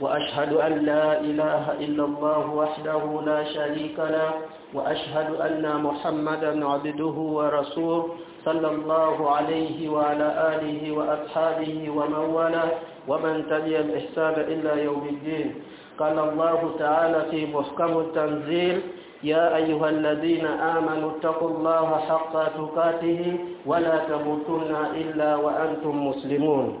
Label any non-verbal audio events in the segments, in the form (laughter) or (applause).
وأشهد أن لا إله إلا الله وحده لا شريك له وأشهد أن محمدا عبده ورسوله صلى الله عليه وعلى آله وأصحابه ومن والاه ومن تبع الإحسان إلى يوم الدين. قال الله تعالى في محكم التنزيل يا أيها الذين آمنوا اتقوا الله حق تقاته ولا تموتن إلا وأنتم مسلمون.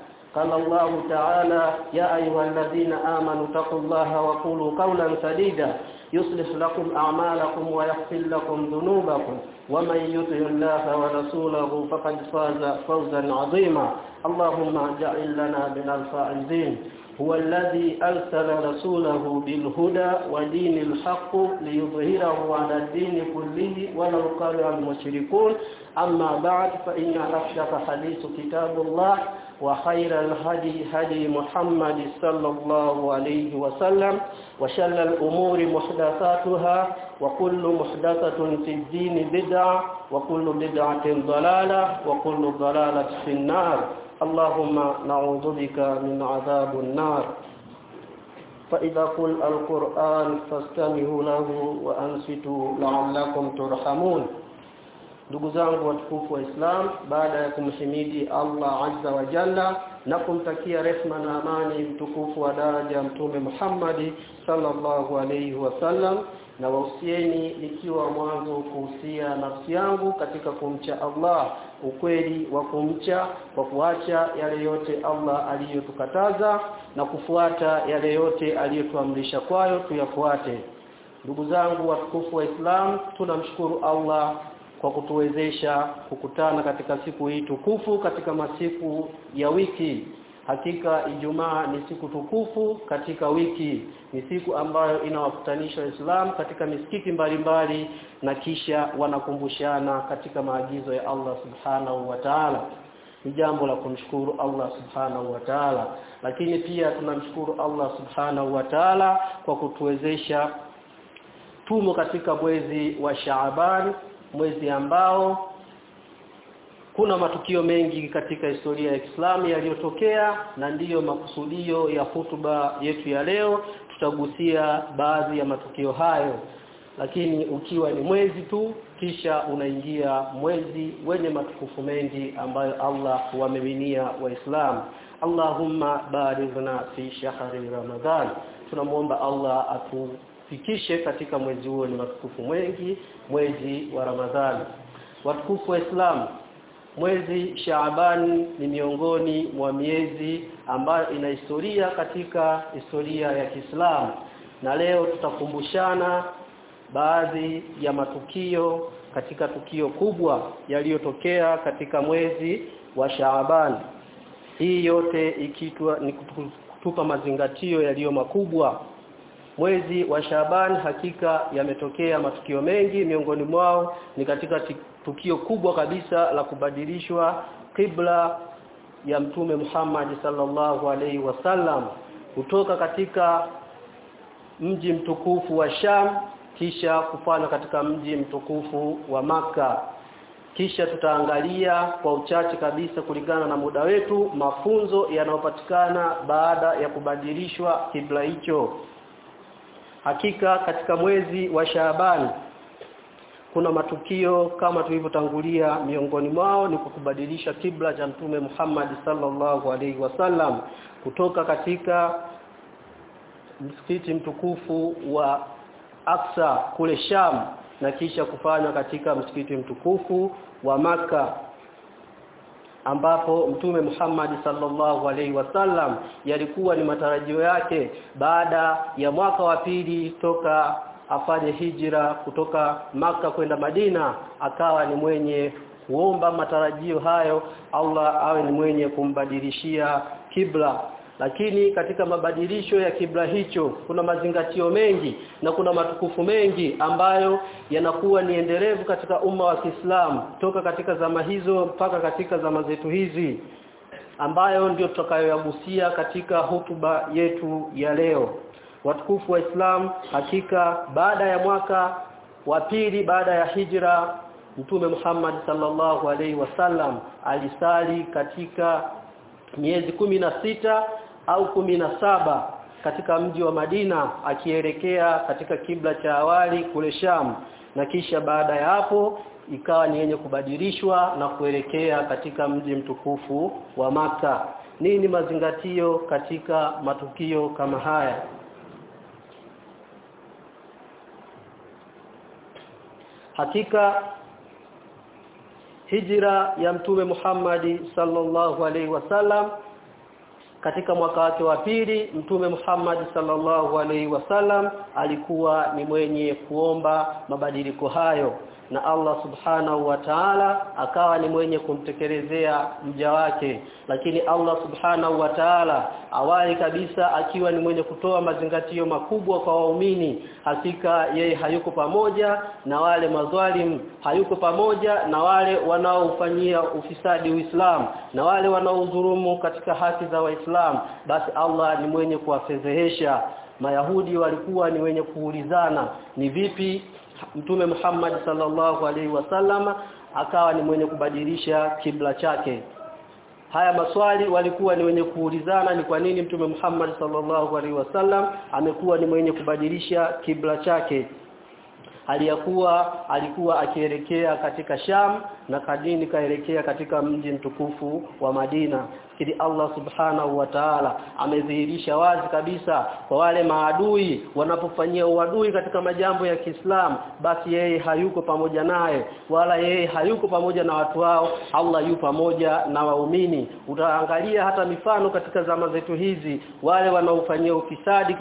قال الله تعالى يا أيها الذين آمنوا اتقوا الله وقولوا قولا سديدا يصلح لكم أعمالكم ويغفر لكم ذنوبكم ومن يطع الله ورسوله فقد فاز فوزا عظيما. اللهم اجعل لنا من الفائزين. هو الذي أرسل رسوله بالهدى ودين الحق ليظهره على الدين كله ولو كره المشركون. أما بعد فإن أصدق حديث كتاب الله. وخير الهدي هدي محمد صلى الله عليه وسلم وشر الأمور محدثاتها وكل محدثة في الدين بدعة وكل بدعة ضلالة وكل ضلالة في النار. اللهم نعوذ بك من عذاب النار. فإذا قل القرآن فاستمعوا له وأنصتوا لعلكم ترحمون. Ndugu zangu watukufu wa Islam baada ya kumhimidi Allah azza wa jalla na kumtakia rehma na amani mtukufu wa daraja mtume Muhammad sallallahu alayhi wasallam na wausieni ikiwa mwanzo kuhusia nafsi yangu katika kumcha Allah ukweli wa kumcha kwa kuacha yale yote Allah aliyotukataza na kufuata yale yote aliyotuamrisha kwayo tuyafuate. Ndugu zangu watukufu wa Islam tunamshukuru Allah kwa kutuwezesha kukutana katika siku hii tukufu katika masiku ya wiki. Hakika Ijumaa ni siku tukufu katika wiki. Ni siku ambayo inawakutanisha Islam katika misikiti mbalimbali na kisha wanakumbushana katika maagizo ya Allah Subhanahu wa Ta'ala. Ni jambo la kumshukuru Allah Subhanahu wa Ta'ala. Lakini pia tunamshukuru Allah Subhanahu wa Ta'ala kwa kutuwezesha tumo katika mwezi wa Shaaban mwezi ambao kuna matukio mengi katika historia ya Kiislamu yaliyotokea na ndiyo makusudio ya hutuba yetu ya leo. Tutagusia baadhi ya matukio hayo lakini ukiwa ni mwezi tu kisha unaingia mwezi wenye matukufu mengi ambayo Allah huwamiminia waislamu. Allahumma barighna fi shahri Ramadhan tunamuomba Allah atu fikishe katika mwezi huo ni matukufu mwengi mwezi wa Ramadhani watukufu wa Islam mwezi Shaaban ni miongoni mwa miezi ambayo ina historia katika historia ya Kiislamu. Na leo tutakumbushana baadhi ya matukio katika tukio kubwa yaliyotokea katika mwezi wa Shaaban. Hii yote ikitwa ni kutupa mazingatio yaliyo makubwa mwezi wa Shaban hakika yametokea matukio mengi miongoni mwao ni katika tukio kubwa kabisa la kubadilishwa kibla ya mtume Muhammad sallallahu alaihi wasallam kutoka katika mji mtukufu wa Sham kisha kufanya katika mji mtukufu wa maka kisha tutaangalia kwa uchache kabisa kulingana na muda wetu mafunzo yanayopatikana baada ya kubadilishwa kibla hicho hakika katika mwezi wa Shaaban kuna matukio kama tulivyotangulia miongoni mwao ni kukubadilisha kibla cha mtume Muhammad sallallahu alaihi wasallam kutoka katika msikiti mtukufu wa Aqsa kule Sham na kisha kufanywa katika msikiti mtukufu wa maka ambapo mtume Muhammad sallallahu alaihi wasallam yalikuwa ni matarajio yake baada ya mwaka wa pili toka afanye hijra kutoka maka kwenda Madina akawa ni mwenye kuomba matarajio hayo. Allah awe ni mwenye kumbadilishia kibla lakini katika mabadilisho ya kibla hicho kuna mazingatio mengi na kuna matukufu mengi ambayo yanakuwa ni endelevu katika umma wa Kiislamu toka katika zama hizo mpaka katika zama zetu hizi ambayo ndio tutakayoyagusia katika hutuba yetu ya leo. Watukufu wa Islam hakika baada ya mwaka wa pili baada ya hijra Mtume Muhammad sallallahu alaihi wasallam alisali katika miezi kumi na sita au kumi na saba katika mji wa Madina akielekea katika kibla cha awali kule Sham. Na kisha baada ya hapo ikawa ni yenye kubadilishwa na kuelekea katika mji mtukufu wa maka nini mazingatio katika matukio kama haya? Hakika hijra ya mtume Muhammad sallallahu alaihi wasallam katika mwaka wake wa pili mtume Muhammad sallallahu alaihi wasallam alikuwa ni mwenye kuomba mabadiliko hayo na Allah subhanahu wa ta'ala akawa ni mwenye kumtekelezea mja wake. Lakini Allah subhanahu wa ta'ala awali kabisa akiwa ni mwenye kutoa mazingatio makubwa kwa waumini hakika yeye hayuko pamoja na wale madhalim hayuko pamoja na wale wanaofanyia ufisadi Uislamu na wale wanaodhulumu katika haki za Waislamu. Basi Allah ni mwenye kuwafedhehesha. Mayahudi walikuwa ni wenye kuulizana ni vipi Mtume Muhammad sallallahu alaihi wasallam akawa ni mwenye kubadilisha kibla chake. Haya maswali walikuwa ni wenye kuulizana ni kwa nini Mtume Muhammad sallallahu alaihi wasallam amekuwa ni mwenye kubadilisha kibla chake. Aliyakuwa alikuwa akielekea katika Sham na kadini kaelekea katika mji mtukufu wa Madina kidi Allah subhanahu wa ta'ala amedhihirisha wazi kabisa kwa wale maadui wanapofanyia uadui katika majambo ya Kiislamu basi yeye hayuko pamoja naye wala yeye hayuko pamoja na watu wao. Allah yu pamoja na waumini. Utaangalia hata mifano katika zama zetu hizi wale wanaofanyia ufisadi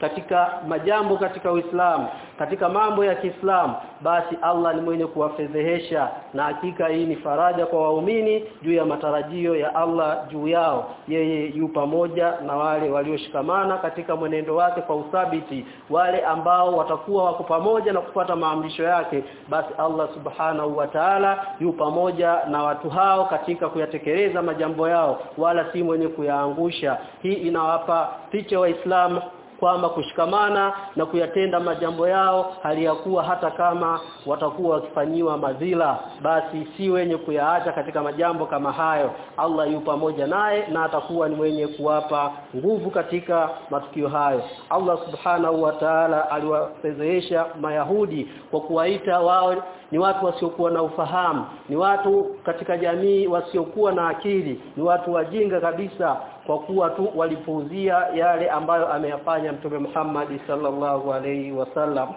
katika majambo katika Uislamu katika mambo ya Kiislamu basi Allah ni mwenye kuwafedhehesha. Na hakika hii ni faraja kwa waumini juu ya matarajio ya Allah juu yao yeye yu pamoja na wale walioshikamana katika mwenendo wake kwa uthabiti wale ambao watakuwa wako pamoja na kufuata maamrisho yake basi Allah subhanahu wa ta'ala yu pamoja na watu hao katika kuyatekeleza majambo yao wala si mwenye kuyaangusha. Hii inawapa picha waislamu kwamba kushikamana na kuyatenda majambo yao hali ya kuwa hata kama watakuwa wakifanyiwa madhila basi si wenye kuyaacha katika majambo kama hayo. Allah yu pamoja naye na atakuwa ni mwenye kuwapa nguvu katika matukio hayo. Allah subhanahu wa ta'ala aliwafedhesha mayahudi kwa kuwaita wao ni watu wasiokuwa na ufahamu ni watu katika jamii wasiokuwa na akili ni watu wajinga kabisa kwa kuwa tu walipuuzia yale ambayo ameyafanya mtume Muhammad sallallahu alaihi wasallam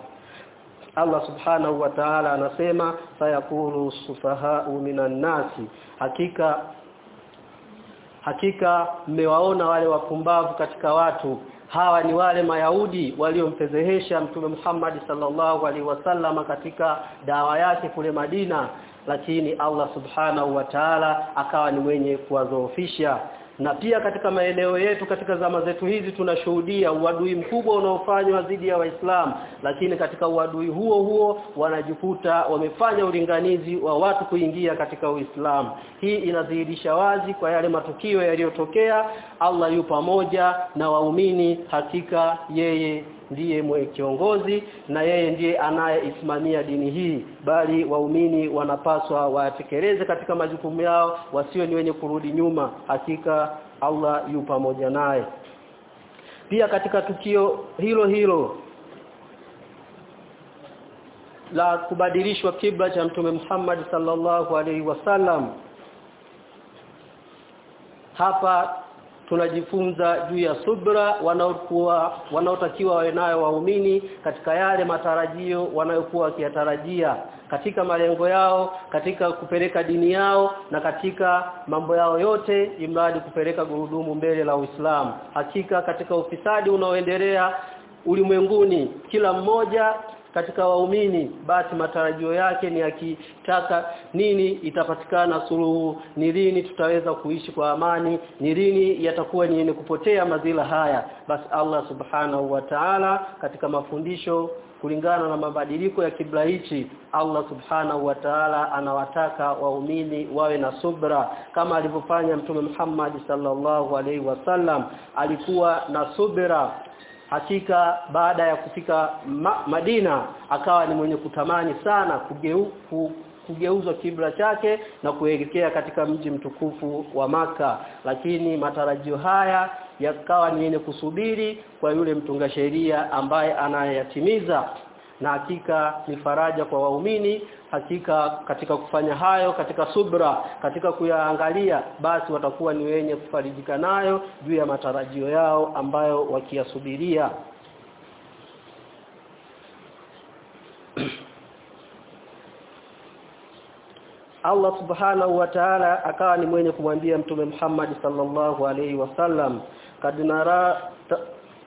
Allah subhanahu wa ta'ala anasema sayakulu sufahau minan nasi. Hakika hakika mmewaona wale wapumbavu katika watu. Hawa ni wale mayahudi waliomfedhehesha mtume Muhammad sallallahu alaihi wasallam katika dawa yake kule Madina. Lakini Allah subhanahu wa ta'ala akawa ni mwenye kuwadhoofisha na pia katika maeneo yetu katika zama zetu hizi tunashuhudia uadui mkubwa unaofanywa dhidi ya waislamu. Lakini katika uadui huo huo wanajikuta wamefanya ulinganizi wa watu kuingia katika Uislamu. Hii inadhihirisha wazi kwa yale matukio yaliyotokea. Allah yu pamoja na waumini hakika yeye ndiye kiongozi na yeye ndiye anayeisimamia dini hii. Bali waumini wanapaswa watekeleze katika majukumu yao wasio ni wenye kurudi nyuma. Hakika Allah yu pamoja naye. Pia katika tukio hilo hilo la kubadilishwa kibla cha mtume Muhammad sallallahu alaihi wasallam hapa tunajifunza juu ya subra wanaokuwa wanaotakiwa wawe nayo waumini katika yale matarajio wanayokuwa wakiyatarajia katika malengo yao katika kupeleka dini yao na katika mambo yao yote imradi kupeleka gurudumu mbele la Uislamu. Hakika katika ufisadi unaoendelea ulimwenguni kila mmoja katika waumini basi matarajio yake ni akitaka nini itapatikana suluhu ni lini tutaweza kuishi kwa amani ni lini yatakuwa ni yenye kupotea madhila haya. Basi Allah subhanahu wa ta'ala katika mafundisho kulingana na mabadiliko ya kibla hichi Allah subhanahu wa ta'ala anawataka waumini wawe na subra. Kama alivyofanya mtume Muhammad sallallahu alaihi wasallam alikuwa na subra hakika baada ya kufika ma, Madina akawa ni mwenye kutamani sana kugeu, ku, kugeuzwa kibla chake na kuelekea katika mji mtukufu wa maka lakini matarajio haya yakawa ni yenye kusubiri kwa yule mtunga sheria ambaye anayatimiza na hakika ni faraja kwa waumini hakika katika kufanya hayo katika subra katika kuyaangalia basi watakuwa ni wenye kufarijika nayo juu ya matarajio yao ambayo wakiyasubiria. (clears throat) Allah subhanahu wa ta'ala akawa ni mwenye kumwambia mtume Muhammad sallallahu alaihi wasallam kad nara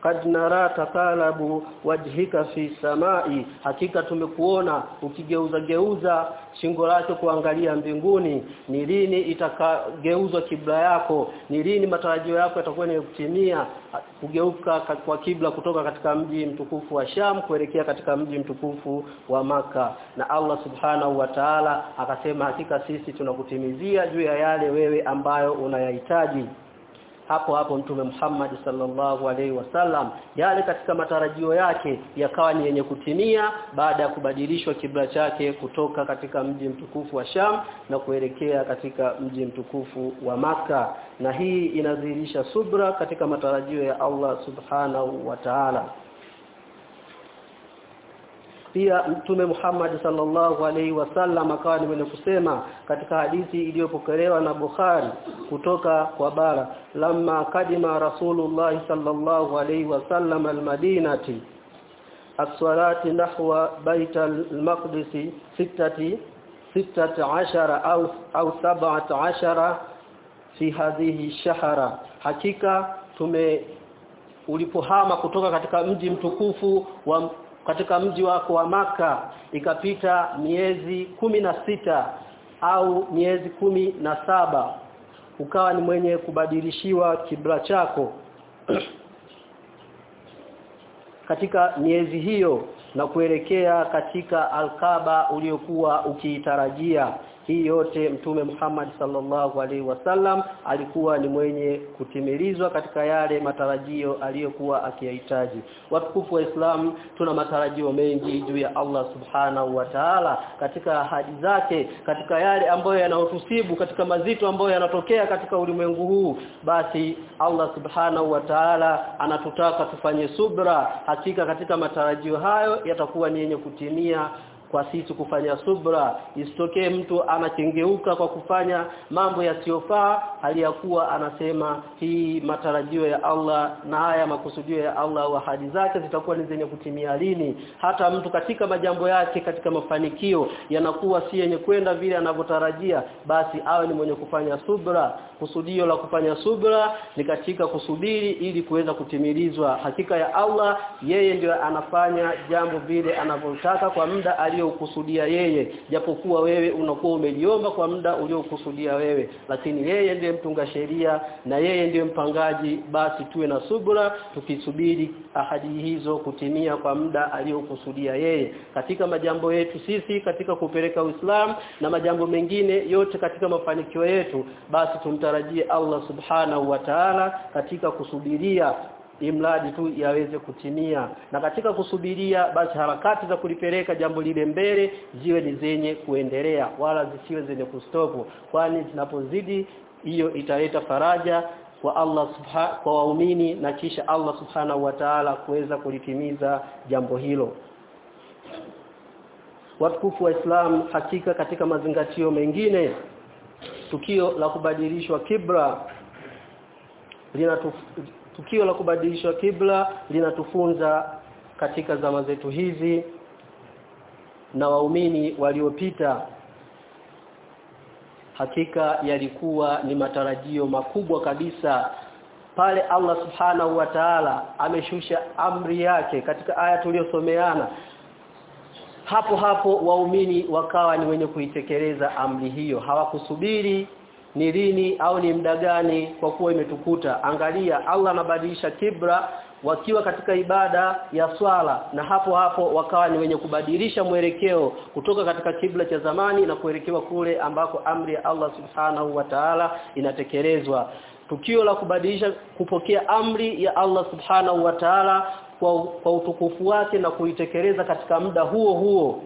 kad nara takalabu wajhika fi samai hakika tumekuona ukigeuza geuza shingo lako kuangalia mbinguni. Ni lini itakageuzwa kibla yako? Ni lini matarajio yako yatakuwa ni kutimia kugeuka kwa kibla kutoka katika mji mtukufu wa Sham kuelekea katika mji mtukufu wa maka na Allah subhanahu wa ta'ala akasema hakika sisi tunakutimizia juu ya yale wewe ambayo unayahitaji hapo hapo mtume Muhammad sallallahu alaihi wasallam yale katika matarajio yake yakawa ni yenye kutimia baada ya kubadilishwa kibla chake kutoka katika mji mtukufu wa Sham na kuelekea katika mji mtukufu wa maka na hii inadhihirisha subra katika matarajio ya Allah subhanahu wa ta'ala pia mtume Muhammad sallallahu alaihi wasallam akawa ni mwenye kusema katika hadithi iliyopokelewa na Bukhari kutoka kwa bara lama kadima rasulullah sallallahu alaihi wasallam almadinati as-salati nahwa bait al-maqdis sittati sittati ashara au au sab'ati ashara fi hadhihi shahara. Hakika tume ulipohama kutoka katika mji mtukufu wa katika mji wako wa maka ikapita miezi kumi na sita au miezi kumi na saba ukawa ni mwenye kubadilishiwa kibla chako. (clears throat) Katika miezi hiyo na kuelekea katika alkaba uliokuwa ukiitarajia hii yote mtume Muhammad sallallahu alaihi wasallam alikuwa ni mwenye kutimilizwa katika yale matarajio aliyokuwa akiyahitaji. Watukufu wa Islam tuna matarajio mengi juu ya Allah subhanahu wa ta'ala katika ahadi zake katika yale ambayo yanaotusibu katika mazito ambayo yanatokea katika ulimwengu huu. Basi Allah subhanahu wa ta'ala anatutaka tufanye subra. Hakika katika matarajio hayo yatakuwa ni yenye kutimia kwa sisi kufanya subra isitokee mtu anachengeuka kwa kufanya mambo yasiyofaa hali ya kuwa anasema hii matarajio ya Allah na haya makusudio ya Allah wa ahadi zake zitakuwa ni zenye kutimia lini? Hata mtu katika majambo yake katika mafanikio yanakuwa si yenye kwenda vile anavyotarajia basi awe ni mwenye kufanya subra. Kusudio la kufanya subra ni katika kusubiri ili kuweza kutimilizwa. Hakika ya Allah yeye ndio anafanya jambo vile anavyotaka kwa muda aliyokusudia yeye japokuwa wewe unakuwa umeliomba kwa muda uliokusudia wewe. Lakini yeye ndiye mtunga sheria na yeye ndiye mpangaji basi tuwe na subra tukisubiri ahadi hizo kutimia kwa muda aliyokusudia yeye. Katika majambo yetu sisi katika kupeleka Uislamu na majambo mengine yote katika mafanikio yetu basi tumtarajie Allah subhanahu wa ta'ala katika kusubiria imradi tu yaweze kutimia. Na katika kusubiria basi harakati za kulipeleka jambo lile mbele ziwe ni zenye kuendelea wala zisiwe zenye kustopu. Kwani zinapozidi hiyo italeta faraja kwa Allah subha, kwa waumini na kisha Allah subhanahu wa ta'ala kuweza kulitimiza jambo hilo. Watukufu wa Islam hakika katika mazingatio mengine tukio la kubadilishwa kibra linatuf, tukio la kubadilishwa kibla linatufunza katika zama zetu hizi na waumini waliopita hakika yalikuwa ni matarajio makubwa kabisa. Pale Allah subhanahu wa ta'ala ameshusha amri yake katika aya tuliyosomeana hapo hapo waumini wakawa ni wenye kuitekeleza amri hiyo. Hawakusubiri ni lini au ni muda gani kwa kuwa imetukuta. Angalia Allah anabadilisha kibra wakiwa katika ibada ya swala na hapo hapo wakawa ni wenye kubadilisha mwelekeo kutoka katika kibla cha zamani na kuelekewa kule ambako amri ya Allah subhanahu wa ta'ala inatekelezwa. Tukio la kubadilisha kupokea amri ya Allah subhanahu wa ta'ala kwa, kwa utukufu wake na kuitekeleza katika muda huo huo.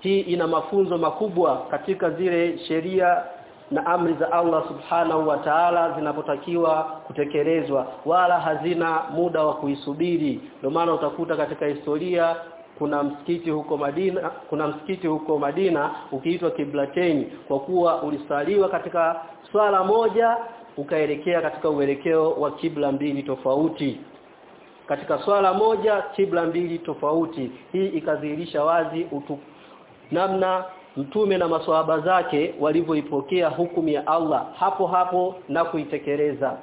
Hii ina mafunzo makubwa katika zile sheria na amri za Allah subhanahu wa ta'ala zinapotakiwa kutekelezwa wala hazina muda wa kuisubiri. Ndio maana utakuta katika historia kuna msikiti huko Madina kuna msikiti huko Madina ukiitwa Kiblateni kwa kuwa ulisaliwa katika swala moja ukaelekea katika uelekeo wa kibla mbili tofauti. Katika swala moja kibla mbili tofauti. Hii ikadhihirisha wazi utu namna mtume na maswahaba zake walivyoipokea hukumu ya Allah hapo hapo na kuitekeleza.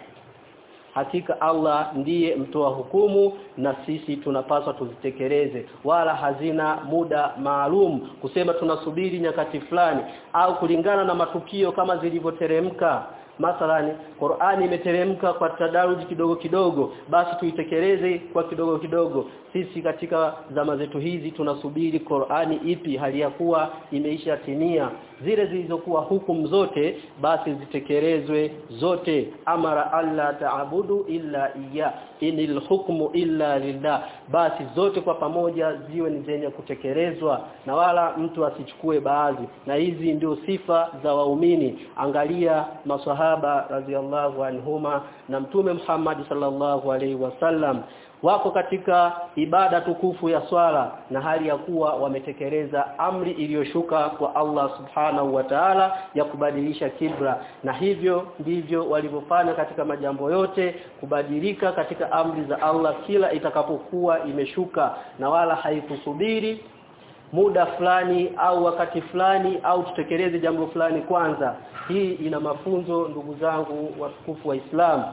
Hakika Allah ndiye mtoa hukumu na sisi tunapaswa tuzitekeleze wala hazina muda maalum kusema tunasubiri nyakati fulani au kulingana na matukio kama zilivyoteremka mathalani Qur'ani imeteremka kwa tadaruji kidogo kidogo basi tuitekeleze kwa kidogo kidogo. Sisi katika zama zetu hizi tunasubiri Qur'ani ipi hali ya kuwa imeisha timia. Zile zilizokuwa hukumu zote basi zitekelezwe zote. Amara alla ta'budu illa iya inil hukmu illa lillah. Basi zote kwa pamoja ziwe ni zenye kutekelezwa na wala mtu asichukue baadhi. Na hizi ndio sifa za waumini. Angalia maswahaba radhiallahu anhuma na mtume Muhammad sallallahu alaihi wasallam wako katika ibada tukufu ya swala na hali ya kuwa wametekeleza amri iliyoshuka kwa Allah subhanahu wa ta'ala ya kubadilisha kibra na hivyo ndivyo walivyofanya katika majambo yote kubadilika katika amri za Allah kila itakapokuwa imeshuka. Na wala haikusubiri muda fulani au wakati fulani au tutekeleze jambo fulani kwanza. Hii ina mafunzo ndugu zangu watukufu wa Islam.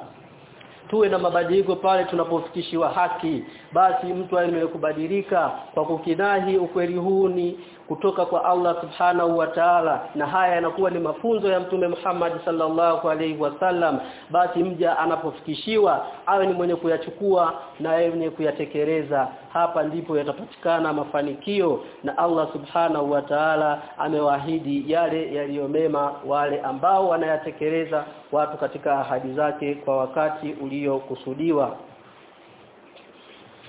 Tuwe na mabadiliko pale tunapofikishiwa haki. Basi mtu aendelee kubadilika kwa kukinahi ukweli huu ni kutoka kwa Allah subhanahu wa ta'ala na haya yanakuwa ni mafunzo ya mtume Muhammad sallallahu alaihi wasallam basi mja anapofikishiwa awe ni mwenye kuyachukua na awe mwenye kuyatekeleza. Hapa ndipo yatapatikana mafanikio na Allah subhanahu wa ta'ala amewaahidi yale yaliyomema wale ambao wanayatekeleza watu katika ahadi zake kwa wakati uliokusudiwa.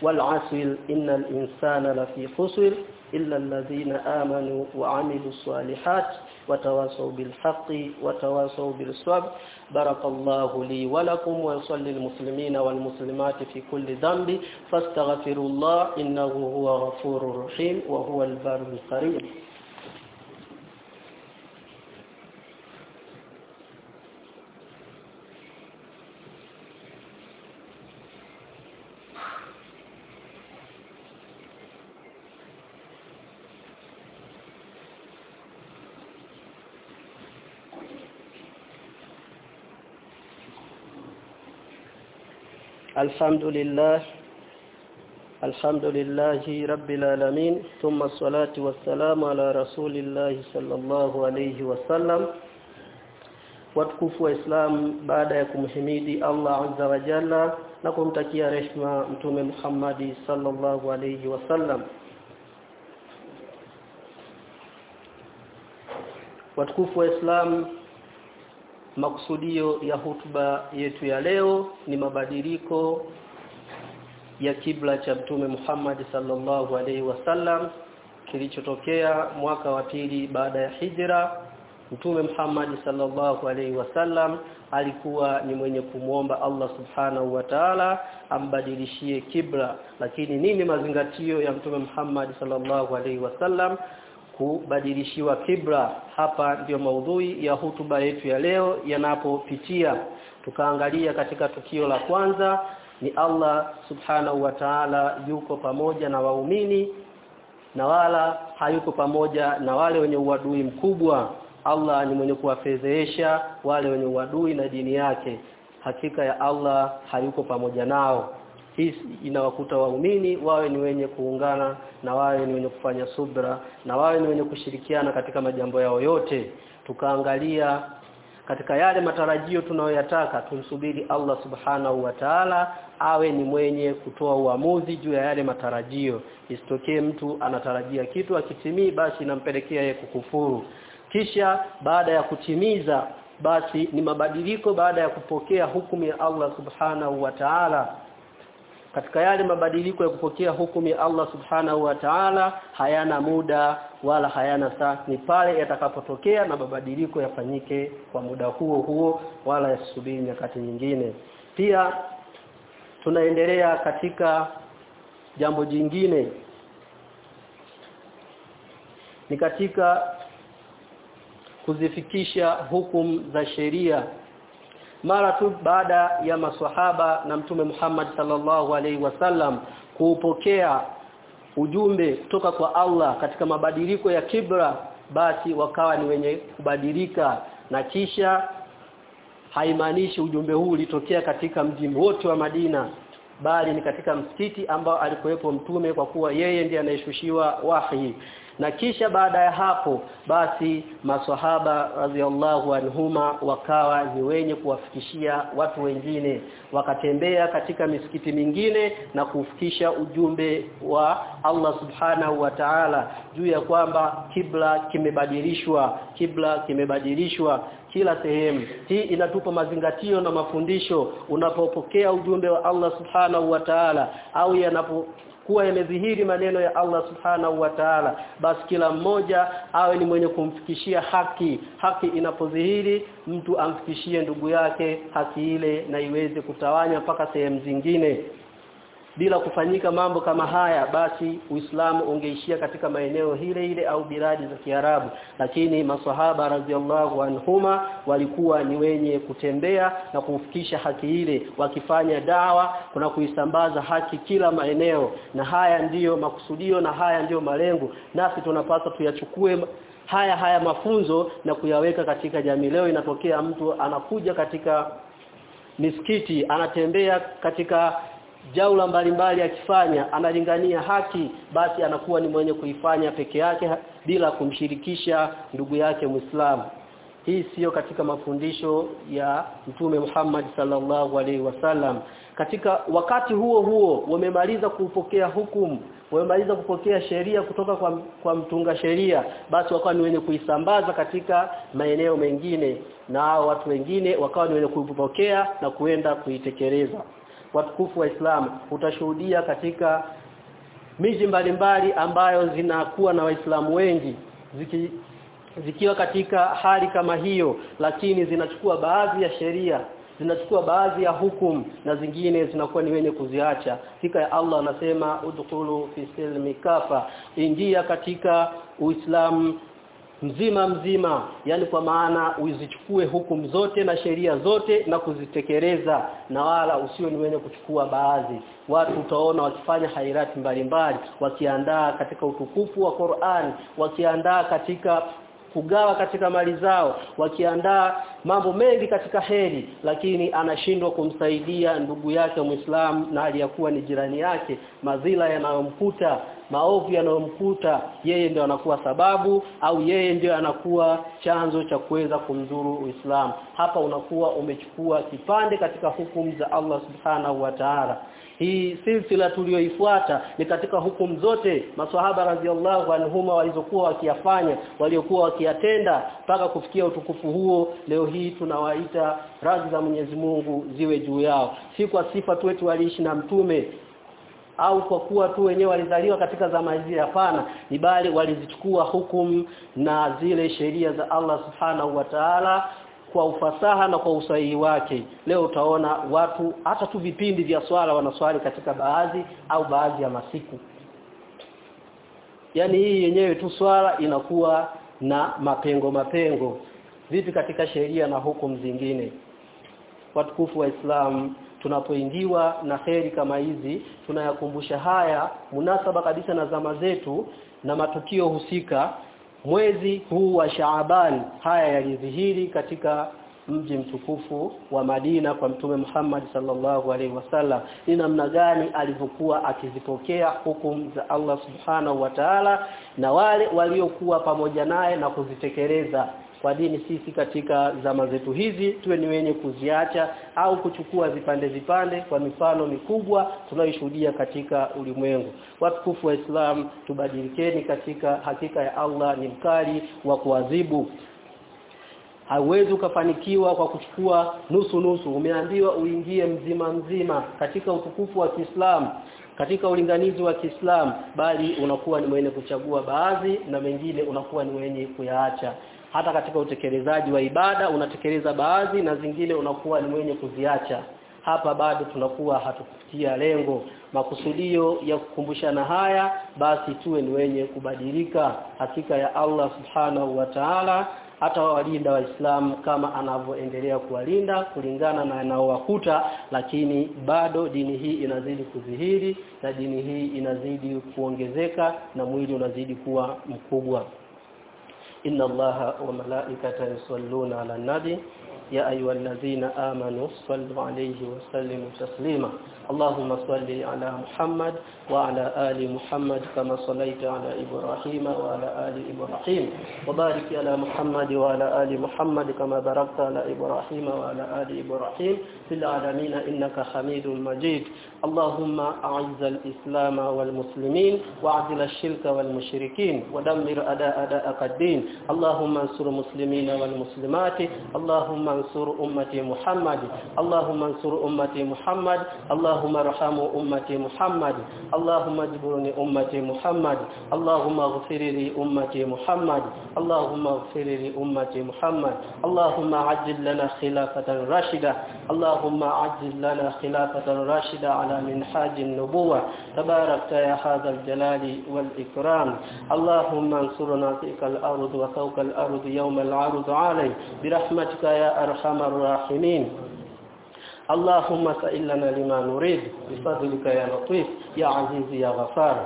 Wal asil innal insana lafi khusr. إلا الذين آمنوا وعملوا الصالحات وتواصوا بالحق وتواصوا بالصبر. بارك الله لي ولكم ويصلي المسلمين والمسلمات في كل ذنب. فاستغفروا الله إنه هو غفور رحيم وهو البر الكريم. الحمد لله الحمد لله رب العالمين ثم الصلاة والسلام على رسول الله صلى الله عليه وسلم watukufu wa Islam baada ya kumhimidi Allah Azza wa Jalla na kumtakia rehma mtume Muhammad sallallahu alayhi wasallam watukufu wa Islam makusudio ya hutuba yetu ya leo ni mabadiliko ya kibla cha mtume Muhammad sallallahu alaihi wasallam kilichotokea mwaka wa pili baada ya hijra. Mtume Muhammad sallallahu alaihi wasallam alikuwa ni mwenye kumwomba Allah subhanahu wa ta'ala ambadilishie kibla. Lakini nini mazingatio ya mtume Muhammad sallallahu alaihi wasallam kubadilishiwa kibla. Hapa ndiyo maudhui ya hutuba yetu ya leo yanapopitia. Tukaangalia katika tukio la kwanza ni Allah subhanahu wa ta'ala yuko pamoja na waumini na wala hayuko pamoja na wale wenye uadui mkubwa. Allah ni mwenye kuwafedhesha wale wenye uadui na dini yake. Hakika ya Allah hayuko pamoja nao hii inawakuta waumini wawe ni wenye kuungana na wawe ni wenye kufanya subra na wawe ni wenye kushirikiana katika majambo yao yote. Tukaangalia katika yale matarajio tunayoyataka tumsubiri Allah subhanahu wa ta'ala awe ni mwenye kutoa uamuzi juu ya yale matarajio. Isitokee mtu anatarajia kitu akitimii basi inampelekea yeye kukufuru. Kisha baada ya kutimiza basi ni mabadiliko baada ya kupokea hukumu ya Allah subhanahu wa ta'ala katika yale mabadiliko ya kupokea hukumu ya Allah subhanahu wa ta'ala hayana muda wala hayana saa. Ni pale yatakapotokea na mabadiliko yafanyike kwa muda huo huo wala yasubiri nyakati nyingine. Pia tunaendelea katika jambo jingine. Ni katika kuzifikisha hukum za sheria mara tu baada ya maswahaba na mtume Muhammad sallallahu alaihi wasallam kuupokea ujumbe kutoka kwa Allah katika mabadiliko ya kibra basi wakawa ni wenye kubadilika. Na kisha haimaanishi ujumbe huu ulitokea katika mji wote wa Madina bali ni katika msikiti ambao alikuwepo mtume kwa kuwa yeye ndiye anayeshushiwa wahi na kisha baada ya hapo basi maswahaba radhiallahu anhuma wakawa ni wenye kuwafikishia watu wengine. Wakatembea katika misikiti mingine na kufikisha ujumbe wa Allah subhanahu wa ta'ala juu ya kwamba kibla kimebadilishwa kibla kimebadilishwa kila sehemu. Hii inatupa mazingatio na mafundisho. Unapopokea ujumbe wa Allah subhanahu wa ta'ala au yanapo kuwa yamedhihiri maneno ya Allah subhanahu wa ta'ala basi kila mmoja awe ni mwenye kumfikishia haki. Haki inapodhihiri mtu amfikishie ndugu yake haki ile na iweze kutawanya mpaka sehemu zingine bila kufanyika mambo kama haya basi Uislamu ungeishia katika maeneo hile ile au biladi za Kiarabu. Lakini maswahaba radhiallahu anhuma walikuwa ni wenye kutembea na kufikisha haki ile wakifanya dawa kuna kuisambaza haki kila maeneo. Na haya ndiyo makusudio na haya ndiyo malengo. Nasi tunapaswa tuyachukue haya haya mafunzo na kuyaweka katika jamii. Leo inatokea mtu anakuja katika misikiti anatembea katika jaula mbalimbali akifanya analingania haki basi anakuwa ni mwenye kuifanya peke yake bila kumshirikisha ndugu yake Muislamu. Hii sio katika mafundisho ya Mtume Muhammad sallallahu alaihi wasallam. Katika wakati huo huo wamemaliza kupokea hukumu wamemaliza kupokea sheria kutoka kwa, kwa mtunga sheria basi wakawa ni wenye kuisambaza katika maeneo mengine na watu wengine wakawa ni wenye kuipokea na kuenda kuitekeleza watukufu wa Islam utashuhudia katika miji mbalimbali ambayo zinakuwa na waislamu wengi ziki zikiwa katika hali kama hiyo lakini zinachukua baadhi ya sheria zinachukua baadhi ya hukum na zingine zinakuwa ni wenye kuziacha. Fika ya Allah anasema udkhulu fi silmi kafa. Ingia katika uislamu mzima mzima. Yani kwa maana uzichukue hukumu zote na sheria zote na kuzitekeleza na wala usio ni wenye kuchukua baadhi. Watu utaona wakifanya hairati mbalimbali wakiandaa katika utukufu wa Qur'an wakiandaa katika kugawa katika mali zao wakiandaa mambo mengi katika heri lakini anashindwa kumsaidia ndugu yake Muislamu na aliyakuwa ni jirani yake. Madhila yanayomkuta maovu yanayomkuta yeye ndio anakuwa sababu au yeye ndio anakuwa chanzo cha kuweza kumdhuru Uislamu. Hapa unakuwa umechukua kipande katika hukumu za Allah Subhanahu wa Ta'ala hii silsila tuliyoifuata ni katika hukumu zote maswahaba radhiallahu anhuma walizokuwa wakiyafanya waliokuwa wakiyatenda mpaka kufikia utukufu huo. Leo hii tunawaita radhi za Mwenyezi Mungu ziwe juu yao. Si kwa sifa tu wetu waliishi na mtume au kwa kuwa tu wenyewe walizaliwa katika zama hizi hapana. Ni bali walizichukua hukumu na zile sheria za Allah subhanahu wa ta'ala kwa ufasaha na kwa usahihi wake. Leo utaona watu hata tu vipindi vya swala wanaswali katika baadhi au baadhi ya masiku. Yani hii yenyewe tu swala inakuwa na mapengo mapengo. Vipi katika sheria na hukumu zingine? Watukufu wa Islam tunapoingiwa na heri kama hizi tunayakumbusha haya munasaba kabisa na zama zetu na matukio husika mwezi huu wa Shaaban. Haya yalidhihiri katika mji mtukufu wa Madina kwa mtume Muhammad sallallahu alaihi wasallam ni namna gani alivyokuwa akizipokea hukumu za Allah subhanahu wa ta'ala na wale waliokuwa pamoja naye na kuzitekeleza kwa dini sisi katika zama zetu hizi tuwe ni wenye kuziacha au kuchukua vipande vipande kwa mifano mikubwa tunayoshuhudia katika ulimwengu? Watukufu wa Islam tubadilikeni katika hakika ya Allah ni mkali wa kuadhibu. Hauwezi ukafanikiwa kwa kuchukua nusu nusu. Umeambiwa uingie mzima mzima katika utukufu wa Kiislamu katika ulinganizi wa Kiislamu bali unakuwa ni mwenye kuchagua baadhi na mengine unakuwa ni mwenye kuyaacha hata katika utekelezaji wa ibada unatekeleza baadhi na zingine unakuwa ni mwenye kuziacha. Hapa bado tunakuwa hatukufikia lengo. Makusudio ya kukumbushana haya basi tuwe ni wenye kubadilika. Hakika ya Allah subhanahu wa ta'ala hata walinda waislamu kama anavyoendelea kuwalinda kulingana na anaowakuta lakini bado dini hii inazidi kudhihiri na dini hii inazidi kuongezeka na mwili unazidi kuwa mkubwa إن الله وملائكته يصلون على النبي يا أيها الذين آمنوا صلوا عليه وسلموا تسليما. اللهم صل على محمد وعلى آل محمد كما صليت على إبراهيم وعلى آل إبراهيم. وبارك على محمد وعلى آل محمد كما باركت على إبراهيم وعلى آل إبراهيم في العالمين. إنك حميد مجيد. اللهم أعز الإسلام والمسلمين وعدل الشرك والمشركين ودمر أداء أداءك الدين. اللهم انصر المسلمين والمسلمات. اللهم انصر أمتي محمد. اللهم انصر أمتي محمد. اللهم ارحم أمتي محمد. اللهم اجبرني أمتي محمد. اللهم اغفر لي أمتي محمد. اللهم اغفر لي أمتي محمد. اللهم عجل لنا خلافة راشدة. اللهم عجل لنا خلافة راشدة على منحاج النبوة. تباركت يا هذا الجلال والإكرام. اللهم انصرنا تلك الأرض وفوق الأرض يوم العرض عليه برحمتك يا أرحم الراحمين. اللهم سئل لنا لما نريد بفضلك يا لطيف يا عزيز يا غفار.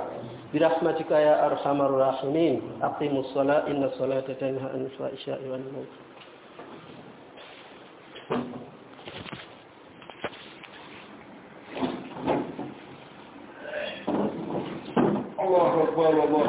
برحمتك يا أرحم الراحمين. أقيموا الصلاة إن الصلاة تنهى عن الفحشاء والمنكر. الله أكبر الله